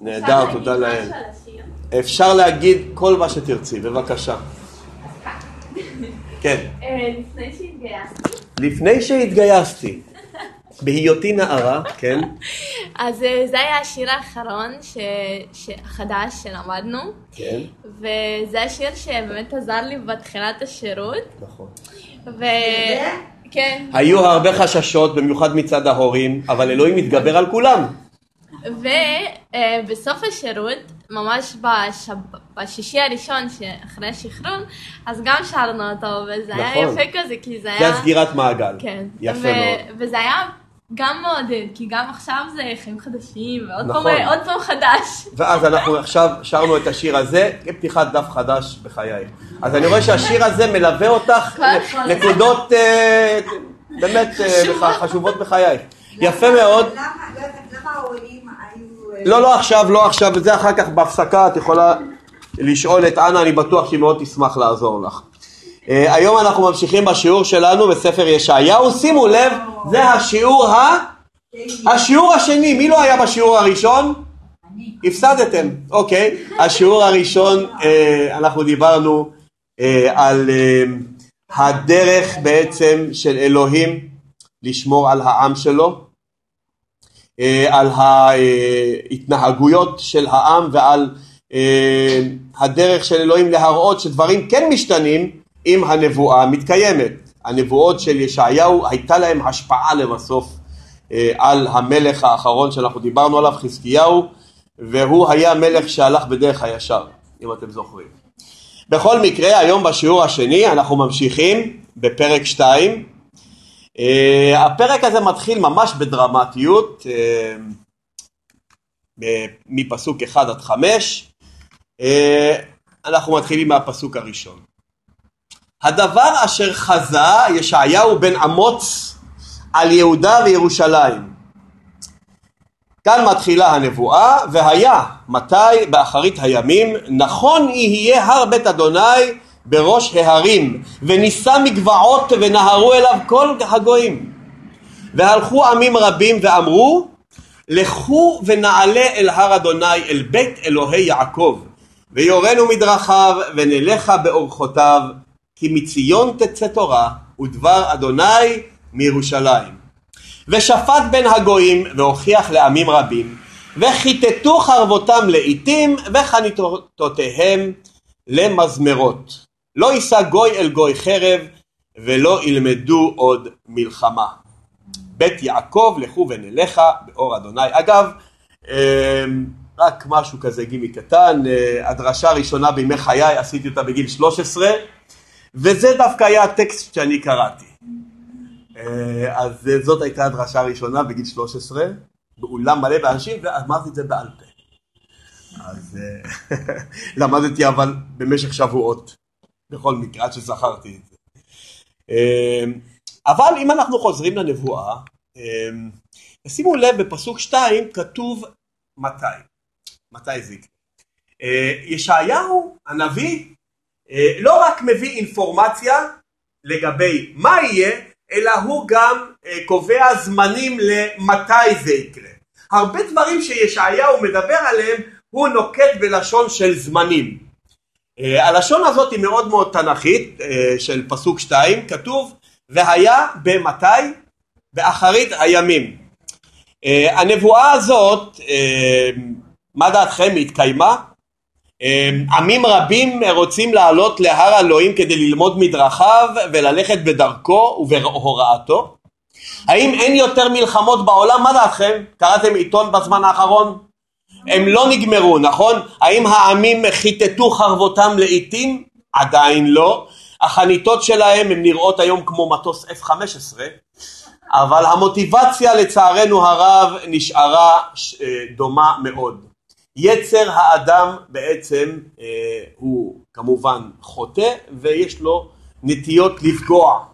נהדר, תודה לאל. אפשר להגיד כל מה שתרצי, בבקשה. כן. לפני שהתגייסתי. לפני שהתגייסתי, בהיותי נערה, כן, אז אה, זה היה השיר האחרון ש- ש- החדש שלמדנו, כן, וזה השיר שבאמת עזר לי בתחילת השירות, נכון. ו... כן, היו הרבה חששות, במיוחד מצד ההורים, אבל אלוהים מתגבר על כולם. ובסוף השירות, ממש בש... בשישי הראשון שאחרי השחרור, אז גם שרנו אותו, וזה היה נכון. יפה כזה, כי זה זה היה... הסגירת מעגל. כן. יפה ו- מאוד. וזה היה גם מעודד, כי גם עכשיו זה חיים חדשים, ועוד נכון. פעם, עוד פעם חדש. ואז אנחנו עכשיו שרנו את השיר הזה כפתיחת דף חדש בחייך. אז אני רואה שהשיר הזה מלווה אותך נקודות אה, באמת אה, חשובות בחייך. יפה מאוד. למה ההורים היו... אה, לא, לא עכשיו, לא עכשיו, וזה אחר כך בהפסקה, את יכולה לשאול את אנה, אני בטוח שהיא מאוד תשמח לעזור לך. אה, היום אנחנו ממשיכים בשיעור שלנו בספר ישעיהו, שימו לב, זה השיעור ה... השיעור השני, מי לא היה בשיעור הראשון? הפסדתם, אוקיי. השיעור הראשון, אה, אנחנו דיברנו אה, על הדרך בעצם של אלוהים לשמור על העם שלו, על ההתנהגויות של העם ועל הדרך של אלוהים להראות שדברים כן משתנים אם הנבואה מתקיימת. הנבואות של ישעיהו הייתה להם השפעה לבסוף אה, על המלך האחרון שאנחנו דיברנו עליו, חזקיהו, והוא היה מלך שהלך בדרך הישר, אם אתם זוכרים. בכל מקרה, היום בשיעור השני אנחנו ממשיכים בפרק 2. Uh, הפרק הזה מתחיל ממש בדרמטיות, ב- מפסוק 1 עד 5. Uh, אנחנו מתחילים מהפסוק הראשון. הדבר אשר חזה ישעיהו בן אמוץ על יהודה וירושלים. כאן מתחילה הנבואה, והיה מתי באחרית הימים, נכון יהיה הר בית אדוני בראש ההרים, ונישא מגבעות ונהרו אליו כל הגויים. והלכו עמים רבים ואמרו, לכו ונעלה אל הר אדוני, אל בית אלוהי יעקב, ויורנו מדרכיו, ונלכה באורחותיו, כי מציון תצא תורה, ודבר אדוני מירושלים. ושפט בין הגויים והוכיח לעמים רבים וכיתתו חרבותם לעיתים וחניתותיהם למזמרות. לא יישא גוי אל גוי חרב ולא ילמדו עוד מלחמה. בית יעקב לכו ונלכה באור אדוני. אגב אמ, רק משהו כזה גימי קטן אה, הדרשה הראשונה בימי חיי עשיתי אותה בגיל 13 וזה דווקא היה הטקסט שאני קראתי אה, אז זאת הייתה הדרשה הראשונה בגיל 13, באולם מלא באנשים, ואמרתי את זה בעל פה. אז אה, למדתי אבל במשך שבועות, בכל מקרה, עד שזכרתי את זה. אה, אבל אם אנחנו חוזרים לנבואה, אה, שימו לב בפסוק 2 כתוב מתי, מתי זה יקרה. ישעיהו הנביא לא רק מביא אינפורמציה לגבי מה יהיה, אלא הוא גם אה, קובע זמנים למתי זה יקרה. הרבה דברים שישעיהו מדבר עליהם הוא נוקט בלשון של זמנים. אה, הלשון הזאת היא מאוד מאוד תנכית אה, של פסוק 2, כתוב והיה במתי? באחרית הימים. אה, הנבואה הזאת, אה, מה דעתכם, היא התקיימה? אה, עמים רבים רוצים לעלות להר אלוהים כדי ללמוד מדרכיו וללכת בדרכו ובהוראתו. האם אין יותר מלחמות בעולם? מה דעתכם? קראתם עיתון בזמן האחרון? הם לא נגמרו, נכון? האם העמים חיטטו חרבותם לעיתים? עדיין לא. החניתות שלהם הן נראות היום כמו מטוס F-15, אבל המוטיבציה לצערנו הרב נשארה אה, דומה מאוד. יצר האדם בעצם אה, הוא כמובן חוטא ויש לו נטיות לפגוע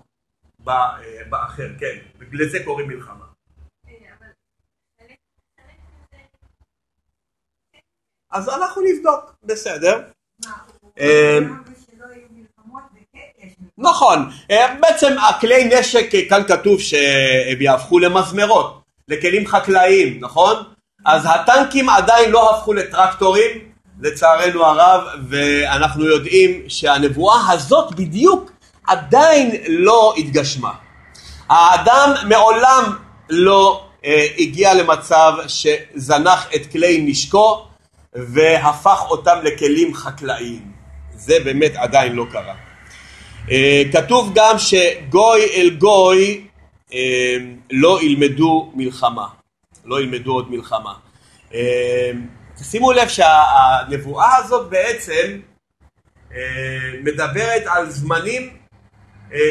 ב, אה, באחר, כן, לזה קוראים מלחמה. אז אנחנו נבדוק, בסדר. אה. נכון, בעצם הכלי נשק כאן כתוב שהם יהפכו למזמרות, לכלים חקלאיים, נכון? אז הטנקים עדיין לא הפכו לטרקטורים, לצערנו הרב, ואנחנו יודעים שהנבואה הזאת בדיוק עדיין לא התגשמה. האדם מעולם לא אה, הגיע למצב שזנח את כלי נשקו והפך אותם לכלים חקלאיים. זה באמת עדיין לא קרה. אה, כתוב גם שגוי אל גוי אה, לא ילמדו מלחמה, לא ילמדו עוד מלחמה. אה, שימו לב שהנבואה הזאת בעצם מדברת על זמנים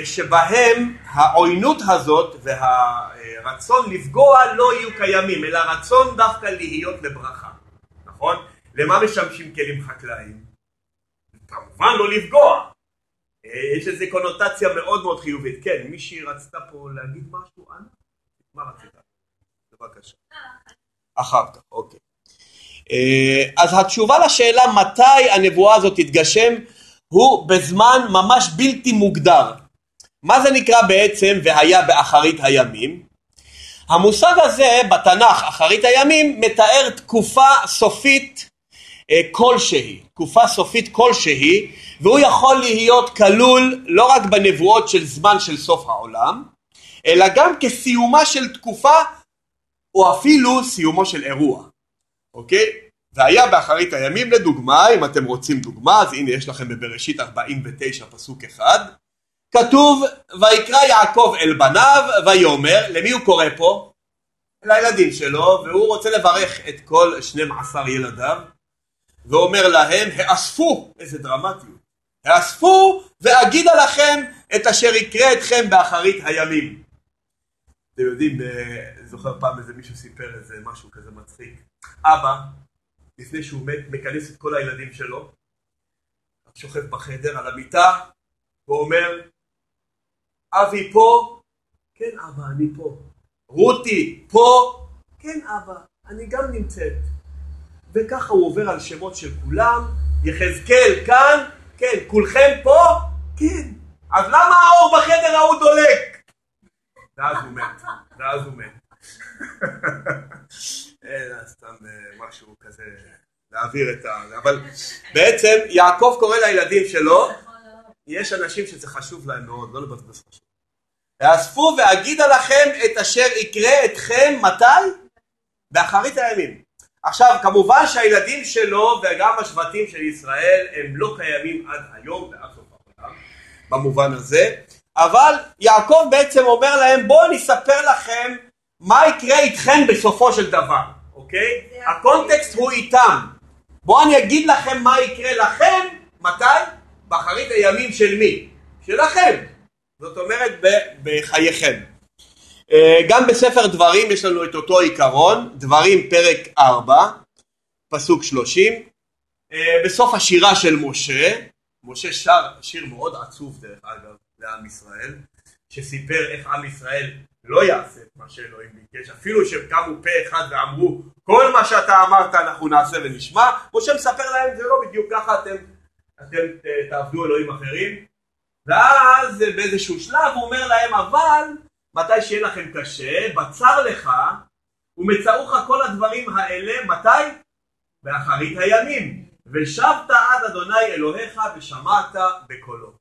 שבהם העוינות הזאת והרצון לפגוע לא יהיו קיימים, אלא רצון דווקא להיות לברכה, נכון? למה משמשים כלים חקלאיים? כמובן לא לפגוע, אה, יש איזו קונוטציה מאוד מאוד חיובית. כן, מישהי רצתה פה להגיד משהו, אנה? מה רצית? בבקשה. אחר כך, אוקיי. אה, אז התשובה לשאלה מתי הנבואה הזאת תתגשם הוא בזמן ממש בלתי מוגדר. מה זה נקרא בעצם והיה באחרית הימים? המושג הזה בתנ"ך, אחרית הימים, מתאר תקופה סופית אה, כלשהי, תקופה סופית כלשהי, והוא יכול להיות כלול לא רק בנבואות של זמן של סוף העולם, אלא גם כסיומה של תקופה או אפילו סיומו של אירוע, אוקיי? והיה באחרית הימים לדוגמה, אם אתם רוצים דוגמה, אז הנה יש לכם בבראשית 49 פסוק אחד, כתוב ויקרא יעקב אל בניו ויאמר, למי הוא קורא פה? לילדים שלו, והוא רוצה לברך את כל 12 ילדיו, ואומר להם, האספו, איזה דרמטיות, האספו ואגידה לכם את אשר יקרה אתכם באחרית הימים. אתם יודעים, אה, זוכר פעם איזה מישהו סיפר איזה משהו כזה מצחיק. אבא, לפני שהוא מת, מכנס את כל הילדים שלו, שוכב בחדר על המיטה, ואומר, אבי פה? כן אבא, אני פה. רותי, פה? כן אבא, אני גם נמצאת. וככה הוא עובר על שמות של כולם, יחזקאל כאן, כן, כולכם פה? כן. אז למה האור בחדר ההוא דולק? ואז הוא מת, ואז הוא מת. אין, סתם אה, משהו כזה, להעביר את ה... אבל בעצם יעקב קורא לילדים שלו, יש אנשים שזה חשוב להם מאוד, לא לבזבז חשוב. ואספו ואגידה לכם את אשר יקרה אתכם, מתי? באחרית הימים. עכשיו כמובן שהילדים שלו וגם השבטים של ישראל הם לא קיימים עד היום סוף העולם במובן הזה אבל יעקב בעצם אומר להם בואו אני אספר לכם מה יקרה איתכם בסופו של דבר אוקיי? הקונטקסט הוא איתם בואו אני אגיד לכם מה יקרה לכם מתי? באחרית הימים של מי? שלכם זאת אומרת בחייכם אה, גם בספר דברים יש לנו את אותו עיקרון, דברים פרק 4, פסוק 30, אה, בסוף השירה של משה, משה שר שיר מאוד עצוב דרך אגב לעם ישראל, שסיפר איך עם ישראל לא יעשה את מה שאלוהים ביקש, אפילו שהם קמו פה אחד ואמרו כל מה שאתה אמרת אנחנו נעשה ונשמע, משה מספר להם זה לא בדיוק ככה אתם, אתם אה, תעבדו אלוהים אחרים, ואז באיזשהו שלב הוא אומר להם אבל מתי שיהיה לכם קשה, בצר לך ומצאוך כל הדברים האלה, מתי? באחרית הימים. ושבת עד אדוני אלוהיך ושמעת בקולו.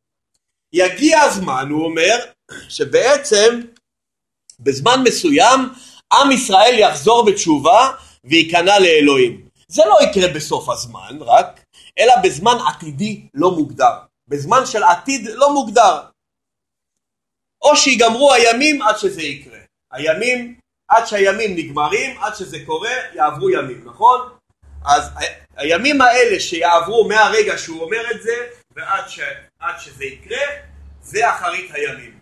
יגיע הזמן, הוא אומר, שבעצם בזמן מסוים עם ישראל יחזור בתשובה וייכנע לאלוהים. זה לא יקרה בסוף הזמן רק, אלא בזמן עתידי לא מוגדר. בזמן של עתיד לא מוגדר. או שיגמרו הימים עד שזה יקרה. הימים, עד שהימים נגמרים, עד שזה קורה, יעברו ימים, נכון? אז הימים האלה שיעברו מהרגע שהוא אומר את זה ועד ש, שזה יקרה, זה אחרית הימים,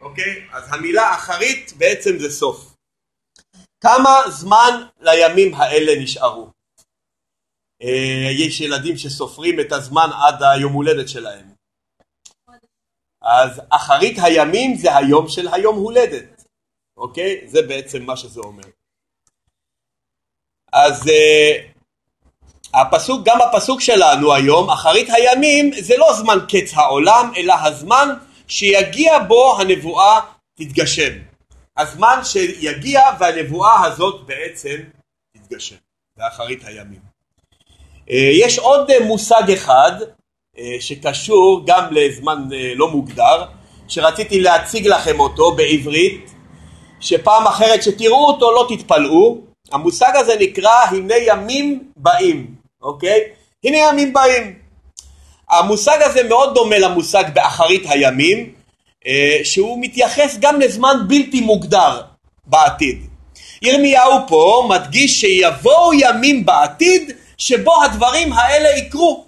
אוקיי? אז המילה אחרית בעצם זה סוף. כמה זמן לימים האלה נשארו? אה, יש ילדים שסופרים את הזמן עד היום הולדת שלהם. אז אחרית הימים זה היום של היום הולדת, אוקיי? זה בעצם מה שזה אומר. אז uh, הפסוק, גם הפסוק שלנו היום, אחרית הימים, זה לא זמן קץ העולם, אלא הזמן שיגיע בו הנבואה תתגשם. הזמן שיגיע והנבואה הזאת בעצם תתגשם, באחרית הימים. אה, יש עוד אה, מושג אחד אה, שקשור גם לזמן לא מוגדר, שרציתי להציג לכם אותו בעברית, שפעם אחרת שתראו אותו לא תתפלאו, המושג הזה נקרא הנה ימים באים, אוקיי? הנה ימים באים. המושג הזה מאוד דומה למושג באחרית הימים, שהוא מתייחס גם לזמן בלתי מוגדר בעתיד. ירמיהו פה מדגיש שיבואו ימים בעתיד שבו הדברים האלה יקרו.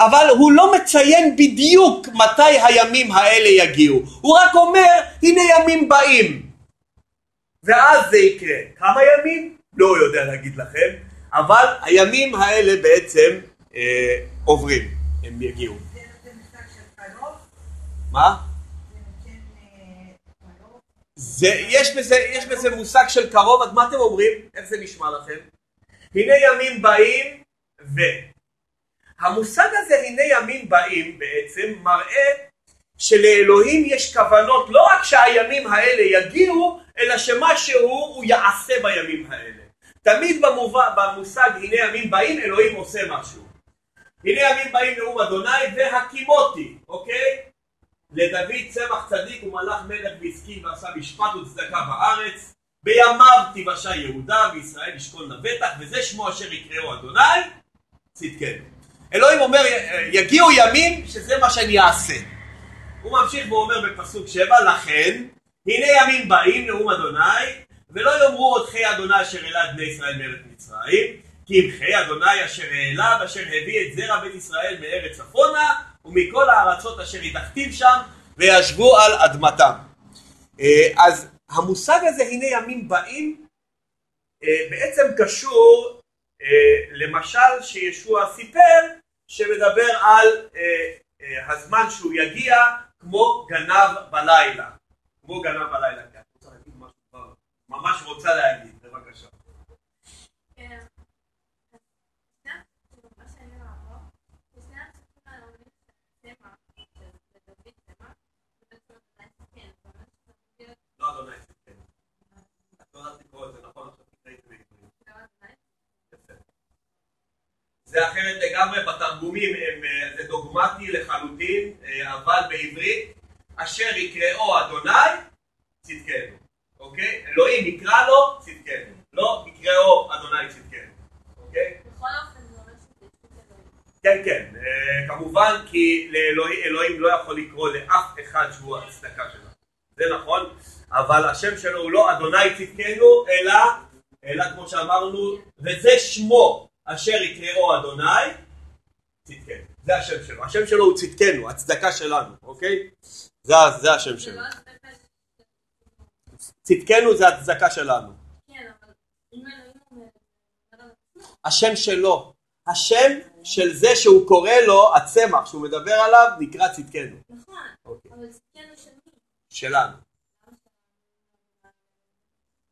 אבל הוא לא מציין בדיוק מתי הימים האלה יגיעו, הוא רק אומר הנה ימים באים ואז זה יקרה. כמה ימים? לא יודע להגיד לכם, אבל הימים האלה בעצם אה, עוברים, הם יגיעו. מה? זה, יש, בזה, יש בזה מושג של קרוב, אז מה אתם אומרים? איך זה נשמע לכם? הנה ימים באים ו... המושג הזה הנה ימים באים בעצם מראה שלאלוהים יש כוונות לא רק שהימים האלה יגיעו אלא שמשהו הוא יעשה בימים האלה. תמיד במובע, במושג הנה ימים באים אלוהים עושה משהו. הנה ימים באים נאום אדוני והקימותי, אוקיי? לדוד צמח צדיק ומלאך מלך והסכים ועשה משפט וצדקה בארץ בימיו תיוושע יהודה וישראל ישכון לבטח וזה שמו אשר יקראו אדוני צדקנו. אלוהים אומר יגיעו ימים שזה מה שאני אעשה. הוא ממשיך ואומר בפסוק שבע לכן הנה ימים באים נאום אדוני ולא יאמרו עוד חי אדוני אשר העלה את בני ישראל מארץ מצרים כי אם חי אדוני אשר העלה ואשר הביא את זרע בית ישראל מארץ צפונה ומכל הארצות אשר יתכתיב שם וישבו על אדמתם. אה, אז המושג הזה הנה ימים באים אה, בעצם קשור אה, למשל שישוע סיפר שמדבר על הזמן שהוא יגיע כמו גנב בלילה. כמו גנב בלילה. משהו ממש רוצה להגיד, בבקשה. זה אחרת לגמרי, בתרגומים הם, אה, זה דוגמטי לחלוטין, אה, אבל בעברית, אשר יקראו אדוני? אלוהים יקרא לו, צדקנו. לא יקראו אדוני צדקנו, אוקיי? כן, כן, אה, כמובן כי לאלוהים לא יכול לקרוא לאף אחד שהוא הצדקה שלו, זה נכון, אבל השם שלו הוא לא אדוני צדקנו, אלא, אלא כמו שאמרנו, וזה שמו, אשר יקראו אדוני, צדקנו. זה השם שלו. השם שלו הוא צדקנו, הצדקה שלנו, אוקיי? זה, זה השם שלו. צדקנו זה הצדקה שלנו. השם שלו. השם של זה שהוא קורא לו, הצמח שהוא מדבר עליו, נקרא צדקנו. נכון, אוקיי. אבל צדקנו של מי? שלנו.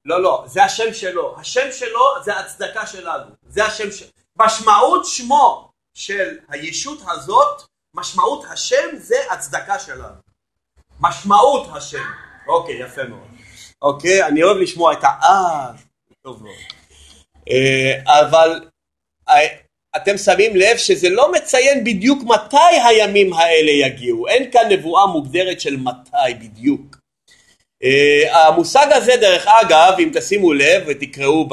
לא, לא, זה השם שלו. השם שלו זה הצדקה שלנו. זה השם ש... משמעות שמו של הישות הזאת, משמעות השם זה הצדקה שלנו. משמעות השם. אוקיי, יפה מאוד. אוקיי, אני אוהב לשמוע את האה. טוב מאוד. אה, אבל אה, אתם שמים לב שזה לא מציין בדיוק מתי הימים האלה יגיעו. אין כאן נבואה מוגדרת של מתי בדיוק. Uh, המושג הזה דרך אגב אם תשימו לב ותקראו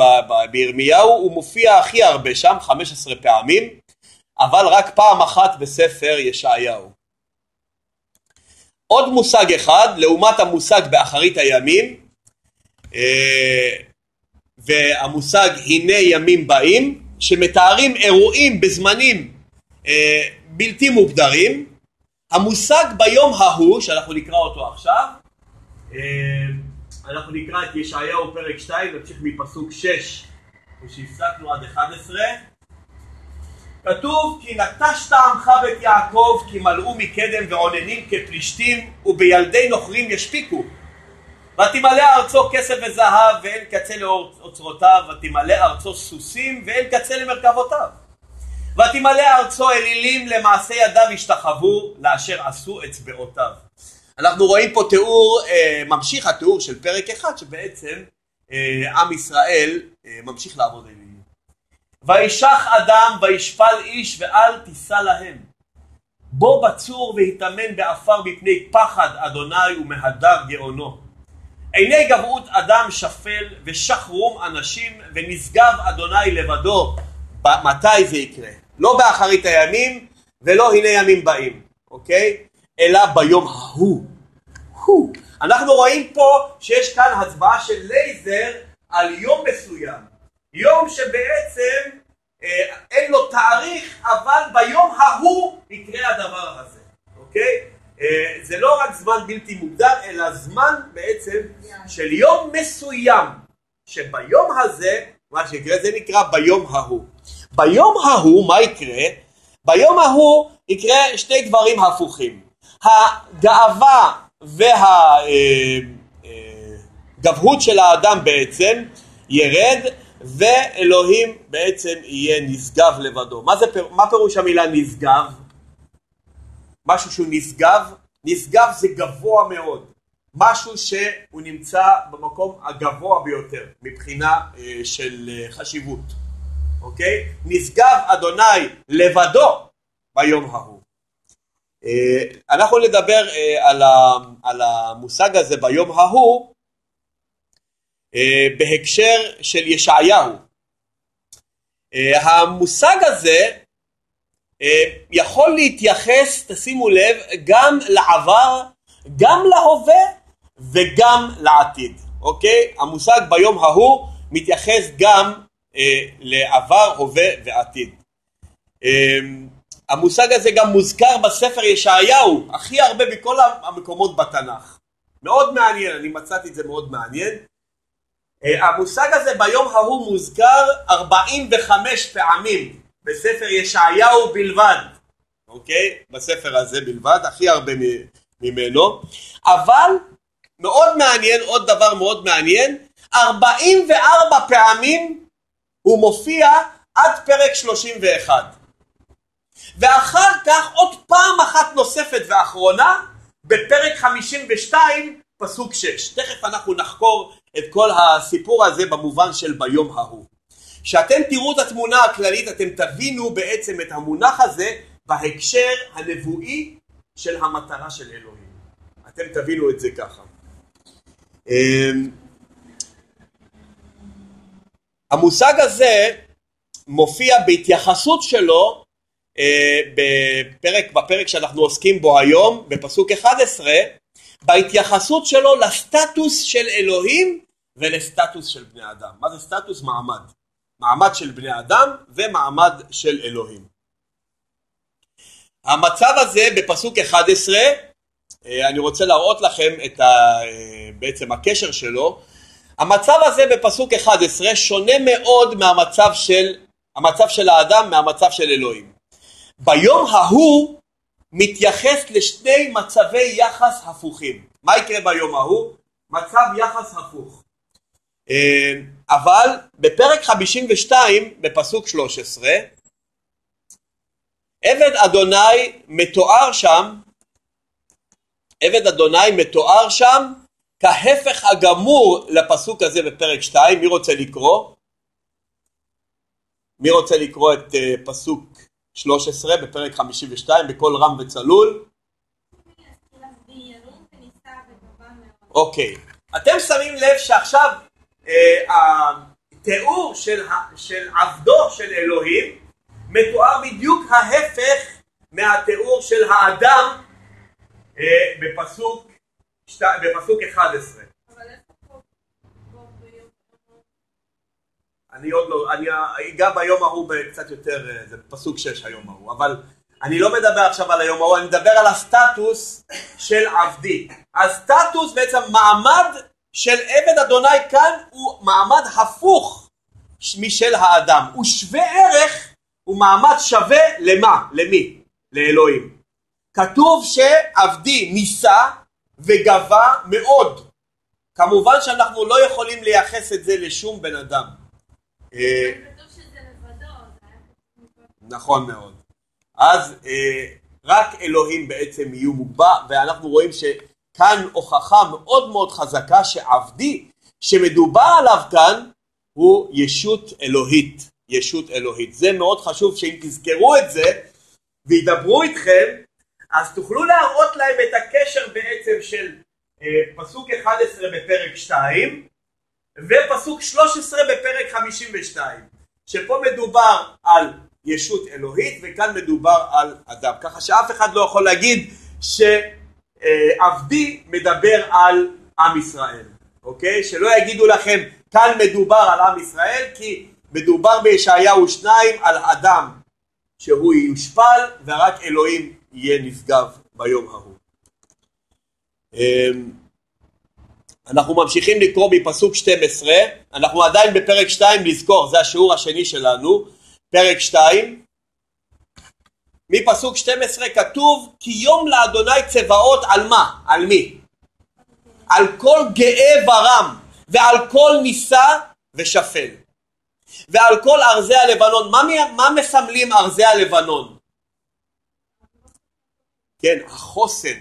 בירמיהו הוא מופיע הכי הרבה שם 15 פעמים אבל רק פעם אחת בספר ישעיהו. עוד מושג אחד לעומת המושג באחרית הימים והמושג הנה ימים באים שמתארים אירועים בזמנים uh, בלתי מוגדרים המושג ביום ההוא שאנחנו נקרא אותו עכשיו אה, אנחנו נקרא את ישעיהו פרק 2, נמשיך מפסוק 6, שהפסקנו עד 11. כתוב כי נטשת עמך בית יעקב כי מלאו מקדם ועוננים כפלישתים ובילדי נוכרים ישפיקו ותמלא ארצו כסף וזהב ואין קצה לאוצרותיו ותמלא ארצו סוסים ואין קצה למרכבותיו ותמלא ארצו אלילים למעשה ידיו ישתחוו לאשר עשו אצבעותיו אנחנו רואים פה תיאור, אה, ממשיך התיאור של פרק אחד שבעצם אה, עם ישראל אה, ממשיך לעבוד אלינו. וישח אדם וישפל איש ואל תישא להם. בוא בצור והתאמן בעפר מפני פחד אדוני ומהדר גאונו. עיני גבהות אדם שפל ושחרום אנשים ונשגב אדוני לבדו. מתי זה יקרה? לא באחרית הימים ולא הנה ימים באים, אוקיי? אלא ביום ההוא. הוא. אנחנו רואים פה שיש כאן הצבעה של לייזר על יום מסוים. יום שבעצם אה, אין לו תאריך, אבל ביום ההוא יקרה הדבר הזה, אוקיי? אה, זה לא רק זמן בלתי מוגדר, אלא זמן בעצם של יום מסוים, שביום הזה, מה שיקרה זה נקרא ביום ההוא. ביום ההוא, מה יקרה? ביום ההוא יקרה שני דברים הפוכים. הגאווה והגבהות של האדם בעצם ירד ואלוהים בעצם יהיה נשגב לבדו. מה, זה, מה פירוש המילה נשגב? משהו שהוא נשגב? נשגב זה גבוה מאוד. משהו שהוא נמצא במקום הגבוה ביותר מבחינה אה, של אה, חשיבות, אוקיי? נשגב אדוני לבדו ביום ההוא. אה, אנחנו נדבר אה, על המושג הזה ביום ההוא בהקשר של ישעיהו. המושג הזה יכול להתייחס, תשימו לב, גם לעבר, גם להווה וגם לעתיד, אוקיי? המושג ביום ההוא מתייחס גם לעבר, הווה ועתיד. המושג הזה גם מוזכר בספר ישעיהו הכי הרבה בכל המקומות בתנ"ך. מאוד מעניין, אני מצאתי את זה מאוד מעניין. אה, המושג הזה ביום ההוא מוזכר 45 פעמים בספר ישעיהו בלבד, אוקיי? בספר הזה בלבד, הכי הרבה ממנו. אבל מאוד מעניין, עוד דבר מאוד מעניין, 44 פעמים הוא מופיע עד פרק 31. ואחר כך עוד פעם אחת נוספת ואחרונה בפרק 52 פסוק 6. תכף אנחנו נחקור את כל הסיפור הזה במובן של ביום ההוא. כשאתם תראו את התמונה הכללית אתם תבינו בעצם את המונח הזה בהקשר הנבואי של המטרה של אלוהים. אתם תבינו את זה ככה. אמ, המושג הזה מופיע בהתייחסות שלו אה, בפרק, בפרק שאנחנו עוסקים בו היום, בפסוק 11, בהתייחסות שלו לסטטוס של אלוהים ולסטטוס של בני אדם. מה זה סטטוס? מעמד. מעמד של בני אדם ומעמד של אלוהים. המצב הזה בפסוק 11, אה, אני רוצה להראות לכם את ה, אה, בעצם הקשר שלו. המצב הזה בפסוק 11 שונה מאוד מהמצב של, המצב של האדם מהמצב של אלוהים. ביום ההוא מתייחס לשני מצבי יחס הפוכים. מה יקרה ביום ההוא? מצב יחס הפוך. אה, אבל בפרק 52 בפסוק 13 עבד אדוני מתואר שם עבד אדוני מתואר שם כהפך הגמור לפסוק הזה בפרק 2 מי רוצה לקרוא? מי רוצה לקרוא את uh, פסוק 13 בפרק 52 בקול רם וצלול. אוקיי, אתם שמים לב שעכשיו אה, התיאור של, של עבדו של אלוהים מתואר בדיוק ההפך מהתיאור של האדם אה, בפסוק, בפסוק 11. אני עוד לא, אני אגע ביום ההוא קצת יותר, אה, זה פסוק 6 היום ההוא, אבל אני לא מדבר עכשיו על היום ההוא, אני מדבר על הסטטוס של עבדי. הסטטוס בעצם מעמד של עבד אדוני כאן הוא מעמד הפוך משל האדם, הוא שווה ערך, הוא מעמד שווה למה? למי? לאלוהים. כתוב שעבדי נישא וגבה מאוד. כמובן שאנחנו לא יכולים לייחס את זה לשום בן אדם. אה, נכון מאוד. אז אה, רק אלוהים בעצם יהיו מוגבע, ואנחנו רואים שכאן הוכחה מאוד מאוד חזקה שעבדי שמדובר עליו כאן הוא ישות אלוהית, ישות אלוהית. זה מאוד חשוב שאם תזכרו את זה וידברו איתכם, אז תוכלו להראות להם את הקשר בעצם של אה, פסוק 11 בפרק 2 ופסוק 13 בפרק 52, שפה מדובר על ישות אלוהית וכאן מדובר על אדם. ככה שאף אחד לא יכול להגיד שעבדי מדבר על עם ישראל, אוקיי? שלא יגידו לכם כאן מדובר על עם ישראל כי מדובר בישעיהו 2 על אדם שהוא יושפל ורק אלוהים יהיה נשגב ביום ההוא. אמ, אנחנו ממשיכים לקרוא מפסוק 12, אנחנו עדיין בפרק 2 לזכור, זה השיעור השני שלנו, פרק 2, מפסוק 12 כתוב כי יום לאדוני צבאות על מה? על מי? על כל גאה ורם ועל כל נישא ושפל ועל כל ארזי הלבנון. מה, מה מסמלים ארזי הלבנון? כן, החוסן,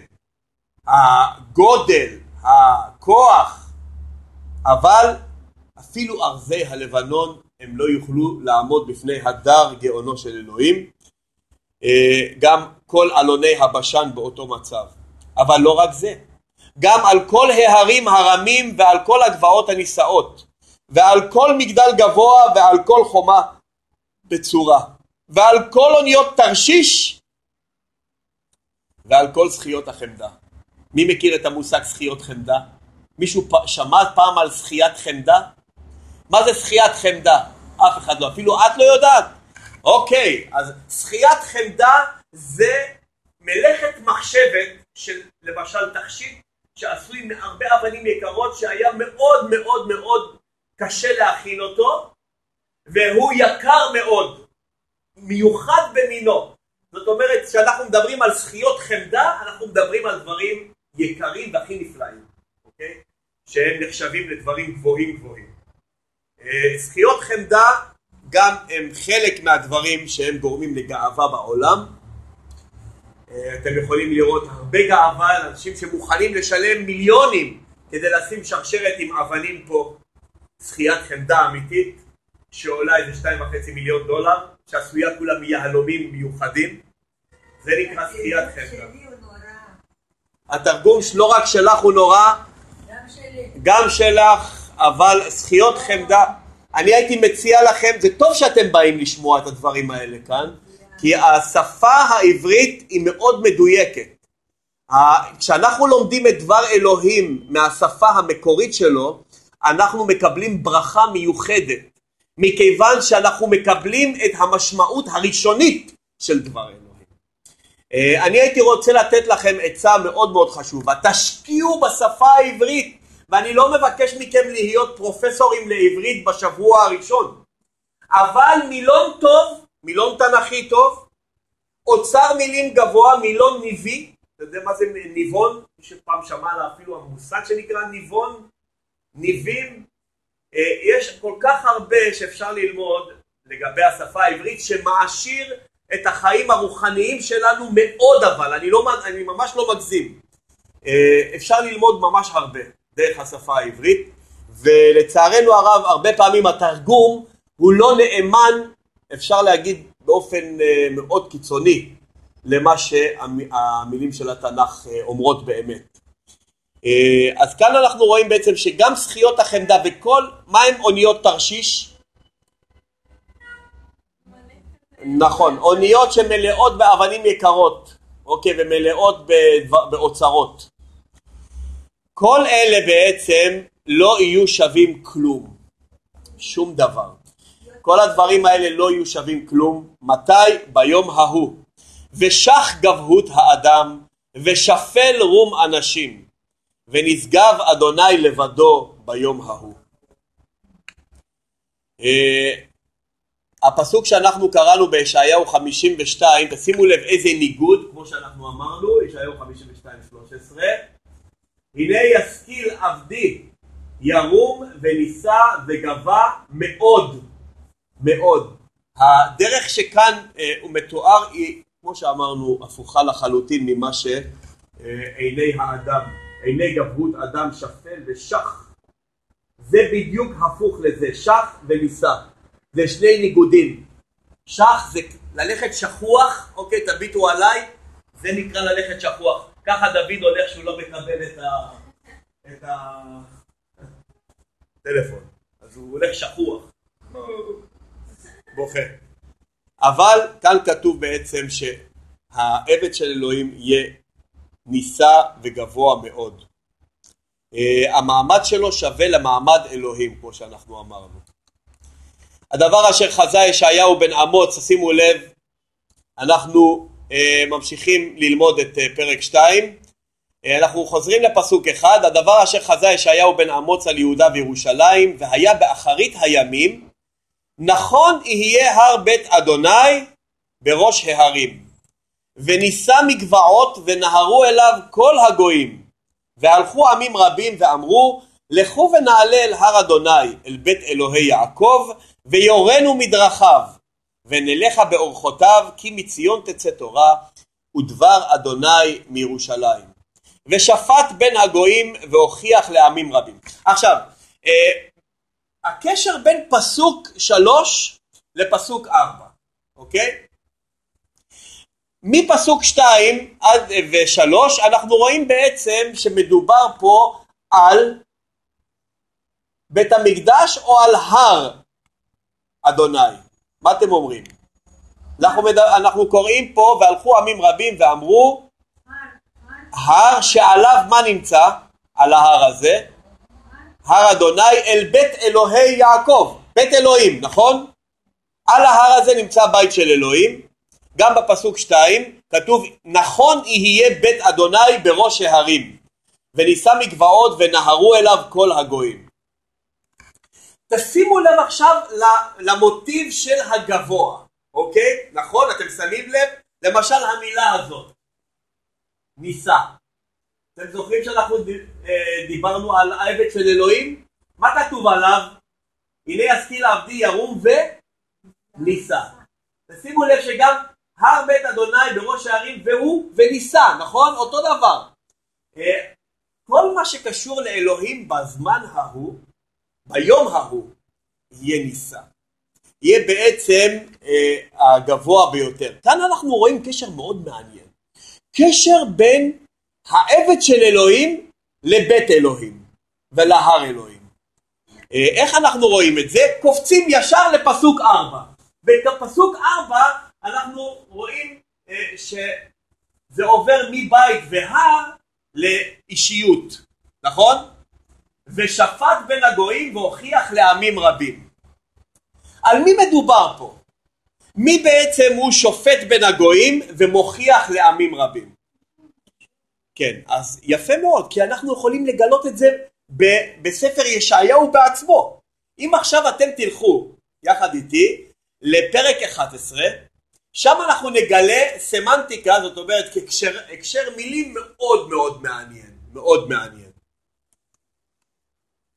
הגודל, הכוח, אבל אפילו ארזי הלבנון הם לא יוכלו לעמוד בפני הדר גאונו של אלוהים. אה, גם כל אלוני הבשן באותו מצב. אבל לא רק זה, גם על כל ההרים הרמים ועל כל הגבעות הנישאות, ועל כל מגדל גבוה ועל כל חומה בצורה, ועל כל אוניות תרשיש ועל כל זכיות החמדה. מי מכיר את המושג זכיות חמדה? מישהו שמע פעם על זכיית חמדה? מה זה זכיית חמדה? אף אחד לא, אפילו את לא יודעת. אוקיי, אז זכיית חמדה זה מלאכת מחשבת של למשל תכשיט שעשוי מהרבה אבנים יקרות שהיה מאוד מאוד מאוד קשה להכין אותו והוא יקר מאוד, מיוחד במינו. זאת אומרת, כשאנחנו מדברים על זכיות חמדה, אנחנו מדברים על דברים יקרים והכי נפלאים, אוקיי? שהם נחשבים לדברים גבוהים גבוהים. אה, זכיות חמדה גם הם חלק מהדברים שהם גורמים לגאווה בעולם. אה, אתם יכולים לראות הרבה גאווה על אנשים שמוכנים לשלם מיליונים כדי לשים שרשרת עם אבנים פה, זכיית חמדה אמיתית שעולה איזה שתיים וחצי מיליון דולר, שעשויה כולה מיהלומים מיוחדים. זה נקרא זכיית חמדה. התרגום לא רק שלך הוא נורא, גם שלך, אבל זכיות חמדה אני הייתי מציע לכם, זה טוב שאתם באים לשמוע את הדברים האלה כאן, כי השפה העברית היא מאוד מדויקת. כשאנחנו לומדים את דבר אלוהים מהשפה המקורית שלו, אנחנו מקבלים ברכה מיוחדת, מכיוון שאנחנו מקבלים את המשמעות הראשונית של דבר אלוהים. אה, אני הייתי רוצה לתת לכם עצה מאוד מאוד חשובה, תשקיעו בשפה העברית ואני לא מבקש מכם להיות פרופסורים לעברית בשבוע הראשון, אבל מילון טוב, מילון תנכי טוב, אוצר מילים גבוה, מילון ניבי, אתה יודע מה זה ניבון? מי שפעם שמע לה אפילו המושג שנקרא ניבון, ניבים, אה, יש כל כך הרבה שאפשר ללמוד לגבי השפה העברית שמעשיר את החיים הרוחניים שלנו מאוד אבל, אני, לא, אני ממש לא מגזים. אה, אפשר ללמוד ממש הרבה. דרך השפה העברית, ולצערנו הרב הרבה פעמים התרגום הוא לא נאמן, אפשר להגיד באופן אה, מאוד קיצוני, למה שהמילים של התנ"ך אה, אומרות באמת. אה, אז כאן אנחנו רואים בעצם שגם זכיות החמדה וכל, מה הם אוניות תרשיש? נכון, אוניות שמלאות באבנים יקרות, אוקיי, ומלאות באוצרות. כל אלה בעצם לא יהיו שווים כלום, שום דבר. כל הדברים האלה לא יהיו שווים כלום. מתי? ביום ההוא. ושח גבהות האדם, ושפל רום אנשים, ונשגב אדוני לבדו ביום ההוא. אה, הפסוק שאנחנו קראנו בישעיהו 52, תשימו לב איזה ניגוד, כמו שאנחנו אמרנו, ישעיהו 52-13, הנה ישכיל עבדי ירום ונישא וגבה מאוד מאוד. הדרך שכאן אה, הוא מתואר היא כמו שאמרנו הפוכה לחלוטין ממה שעיני האדם, עיני גבהות אדם שפל ושח זה בדיוק הפוך לזה, שח ונישא. זה שני ניגודים. שח זה ללכת שכוח, אוקיי, תביטו עליי, זה נקרא ללכת שכוח. ככה דוד הולך שהוא לא מקבל את ה... את ה... טלפון. אז הוא הולך שכוח. בוכה. אבל כאן כתוב בעצם שהעבד של אלוהים יהיה נישא וגבוה מאוד. Uh, המעמד שלו שווה למעמד אלוהים, כמו שאנחנו אמרנו. הדבר אשר חזה ישעיהו בן אמוץ, שימו לב, אנחנו ממשיכים ללמוד את uh, פרק 2, uh, אנחנו חוזרים לפסוק אחד, הדבר אשר חזה ישעיהו בן אמוץ על יהודה וירושלים, והיה באחרית הימים, נכון יהיה הר בית אדוני בראש ההרים, ונישא מגבעות ונהרו אליו כל הגויים, והלכו עמים רבים ואמרו לכו ונעלה אל הר אדוני אל בית אלוהי יעקב ויורנו מדרכיו ונלכה באורחותיו כי מציון תצא תורה ודבר אדוני מירושלים ושפט בין הגויים והוכיח לעמים רבים. עכשיו אה, הקשר בין פסוק שלוש לפסוק ארבע, אוקיי? מפסוק שתיים עד ושלוש אנחנו רואים בעצם שמדובר פה על בית המקדש או על הר אדוני? מה אתם אומרים? אנחנו, מד... אנחנו קוראים פה והלכו עמים רבים ואמרו הר שעליו מה נמצא? על ההר הזה? הר אדוני אל בית אלוהי יעקב, בית אלוהים, נכון? על ההר הזה נמצא בית של אלוהים, גם בפסוק 2 כתוב נכון יהיה בית אדוני בראש ההרים ונישא מגבעות ונהרו אליו כל הגויים. תשימו לב עכשיו למוטיב של הגבוה, אוקיי? נכון? אתם שמים לב? למשל המילה הזאת, נישא. אתם זוכרים שאנחנו אה, דיברנו על העבד של אלוהים? מה כתוב עליו? הנה ישכיל עבדי ירום ונישא. תשימו לב שגם הר בית אדוני בראש הערים והוא ונישא, נכון? אותו דבר. אה, כל מה שקשור לאלוהים בזמן ההוא, ביום ההוא, יהיה נישא. יהיה בעצם אה, הגבוה ביותר. כאן אנחנו רואים קשר מאוד מעניין. קשר בין העבד של אלוהים לבית אלוהים ולהר אלוהים. אה, איך אנחנו רואים את זה? קופצים ישר לפסוק ארבע. בפסוק ארבע אנחנו רואים אה, שזה עובר מבית והר לאישיות, נכון? ושפט בין הגויים והוכיח לעמים רבים. על מי מדובר פה? מי בעצם הוא שופט בין הגויים ומוכיח לעמים רבים? כן, אז יפה מאוד, כי אנחנו יכולים לגלות את זה בספר ישעיהו בעצמו. אם עכשיו אתם תלכו יחד איתי לפרק 11, שם אנחנו נגלה סמנטיקה, זאת אומרת הקשר, הקשר מילים מאוד מאוד מעניין, מאוד מעניין.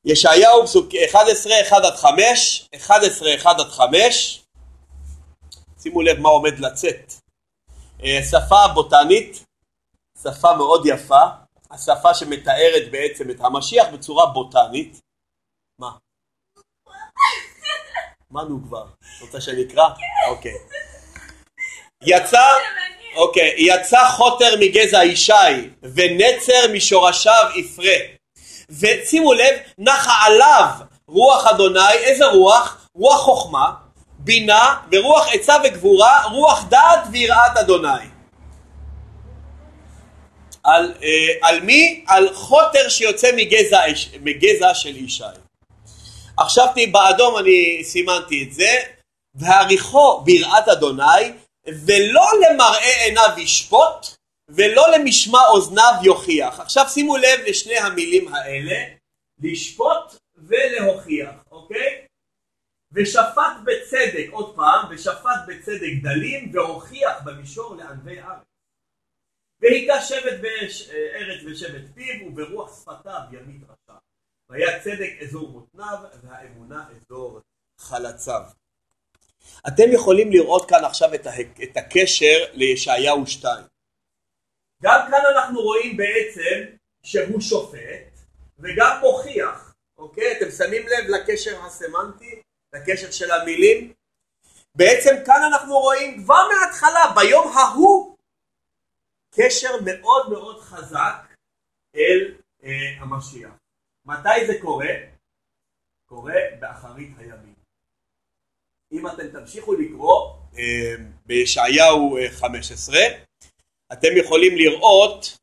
ישעיהו פסוק 11, 1 עד 5, 11, 1 עד 5, שימו לב מה עומד לצאת. אה, שפה בוטנית, שפה מאוד יפה, השפה שמתארת בעצם את המשיח בצורה בוטנית. מה? מה נו כבר? רוצה שאני אקרא? אוקיי. יצא, אוקיי, יצא חוטר מגזע ישי ונצר משורשיו יפרה. ושימו לב, נחה עליו רוח אדוני, איזה רוח? רוח חוכמה, בינה ורוח עצה וגבורה, רוח דעת ויראת אדוני. על, אה, על מי? על חוטר שיוצא מגזע, מגזע של ישי. עכשיו באדום אני סימנתי את זה, והריחו ביראת אדוני ולא למראה עיניו ישפוט ולא למשמע אוזניו יוכיח. עכשיו שימו לב לשני המילים האלה, לשפוט ולהוכיח, אוקיי? ושפט בצדק, עוד פעם, ושפט בצדק דלים והוכיח במישור לענבי ארץ. והיכה שבט בארץ ושבט פיו וברוח שפתיו ימית רשע. והיה צדק אזור מותניו והאמונה אזור חלציו. אתם יכולים לראות כאן עכשיו את, את הקשר לישעיהו 2. גם כאן אנחנו רואים בעצם שהוא שופט וגם מוכיח, אוקיי? אתם שמים לב לקשר הסמנטי, לקשר של המילים? בעצם כאן אנחנו רואים כבר מההתחלה, ביום ההוא, קשר מאוד מאוד חזק אל אה, המשיח. מתי זה קורה? קורה באחרית הימים. אם אתם תמשיכו לקרוא אה, בישעיהו 15, אה, אתם יכולים לראות